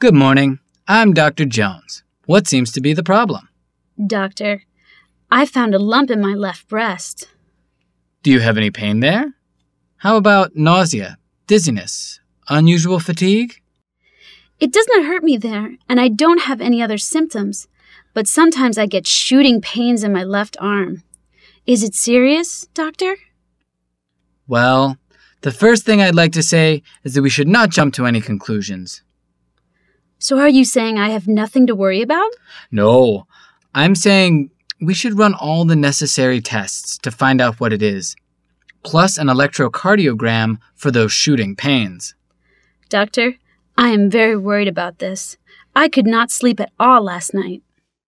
Good morning. I'm Dr. Jones. What seems to be the problem? Doctor, I found a lump in my left breast. Do you have any pain there? How about nausea, dizziness, unusual fatigue? It does not hurt me there, and I don't have any other symptoms, but sometimes I get shooting pains in my left arm. Is it serious, doctor? Well, the first thing I'd like to say is that we should not jump to any conclusions. So are you saying I have nothing to worry about? No, I'm saying we should run all the necessary tests to find out what it is, plus an electrocardiogram for those shooting pains. Doctor, I am very worried about this. I could not sleep at all last night.